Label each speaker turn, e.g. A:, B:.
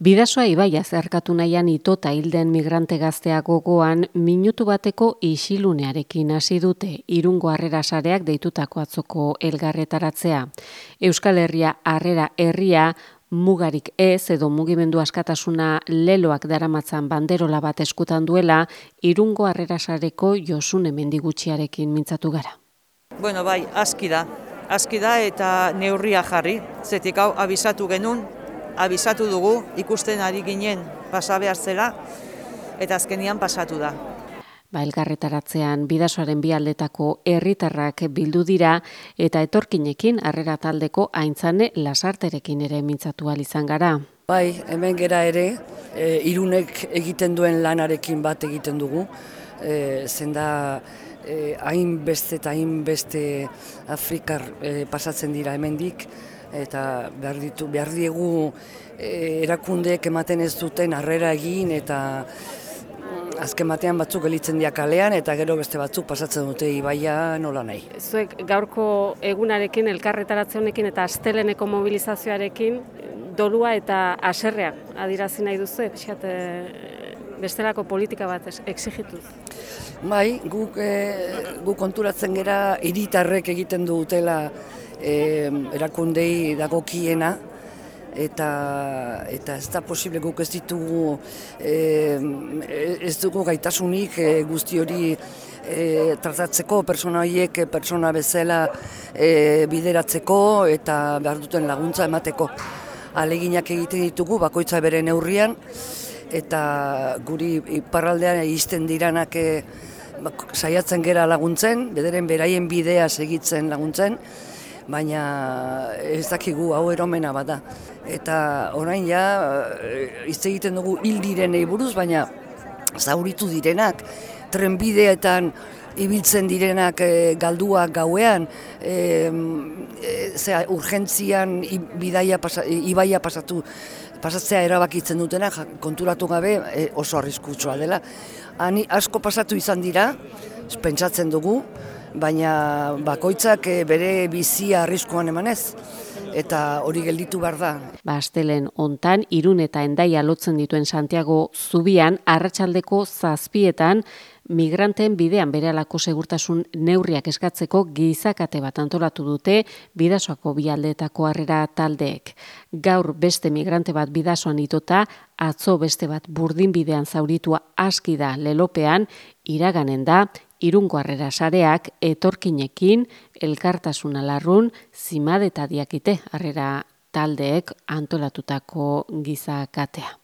A: Bidasoa ibaia zerkatu nahian itota hilden migrante gaztea gogoan minutu bateko isilunearekin hasi dute irungo harrera sareak deitutako atzoko elgarretaratzea. Euskal Herria harrera herria mugarik ez edo mugimendu askatasuna leloak daramatzan banderola bat eskutan duela irungo harrera sareko josune mendigutxiarekin mintzatu gara.
B: Bueno, bai, aski da. Aski da eta neurria jarri. Zetik hau abisatu genuen, abisatu dugu ikusten ari ginen pasa behar zela eta azkenian pasatu da.
A: Ba, elgarretaratzean bidasoaren bialdetako herritarrak bildu dira eta etorkinekin harrera taldeko aintzane lasarterekin ere mintzatu izan gara.
C: Bai, hemen gera ere, e, irunek egiten duen lanarekin bat egiten dugu, e, zenda e, hainbeste eta hainbeste Afrikar e, pasatzen dira hemendik, eta behar, ditu, behar diegu e, erakundeek ematen ez duten harrera egin eta mm, azken batean batzuk gelitzen dira kalean eta gero beste batzuk pasatzen dute ibaia nola nahi.
A: Zuek gaurko egunarekin, elkarretaratze honekin eta asteleneko mobilizazioarekin dolua eta aserrea adirazi nahi duzu, pixat, e, bestelako politika bat exigituz.
C: Bai, guk, e, guk konturatzen gera hiritarrek egiten dutela e, erakundei dagokiena eta eta ez da posible guk ez ditugu e, ez dugu gaitasunik e, guzti hori e, tratatzeko persona horiek persona bezala e, bideratzeko eta behar duten laguntza emateko. Aleginak egiten ditugu bakoitza bere neurrian eta guri iparraldean izten diranak e, saiatzen gera laguntzen, bederen beraien bidea segitzen laguntzen, baina ez dakigu hau eromena bada. Eta orain ja, eh, hitz egiten dugu hil direnei buruz, baina zauritu direnak, trenbideetan ibiltzen direnak e, galduak gauean, e, zera, urgentzian bidaia pasa, ibaia pasatu, pasatzea erabakitzen dutena, konturatu gabe oso arriskutsua dela. Hani asko pasatu izan dira, pentsatzen dugu, baina bakoitzak eh, bere bizia arriskuan emanez eta hori gelditu behar da.
A: Ba, astelen ontan, irun eta endaia lotzen dituen Santiago zubian, arratsaldeko zazpietan, migranteen bidean bere alako segurtasun neurriak eskatzeko gizakate bat antolatu dute bidasoako bialdeetako harrera taldeek. Gaur beste migrante bat bidasoan itota, atzo beste bat burdin bidean zauritua aski da lelopean, iraganen da, irungo harrera sareak etorkinekin elkartasuna larrun zimad eta diakite harrera taldeek antolatutako gizakatea.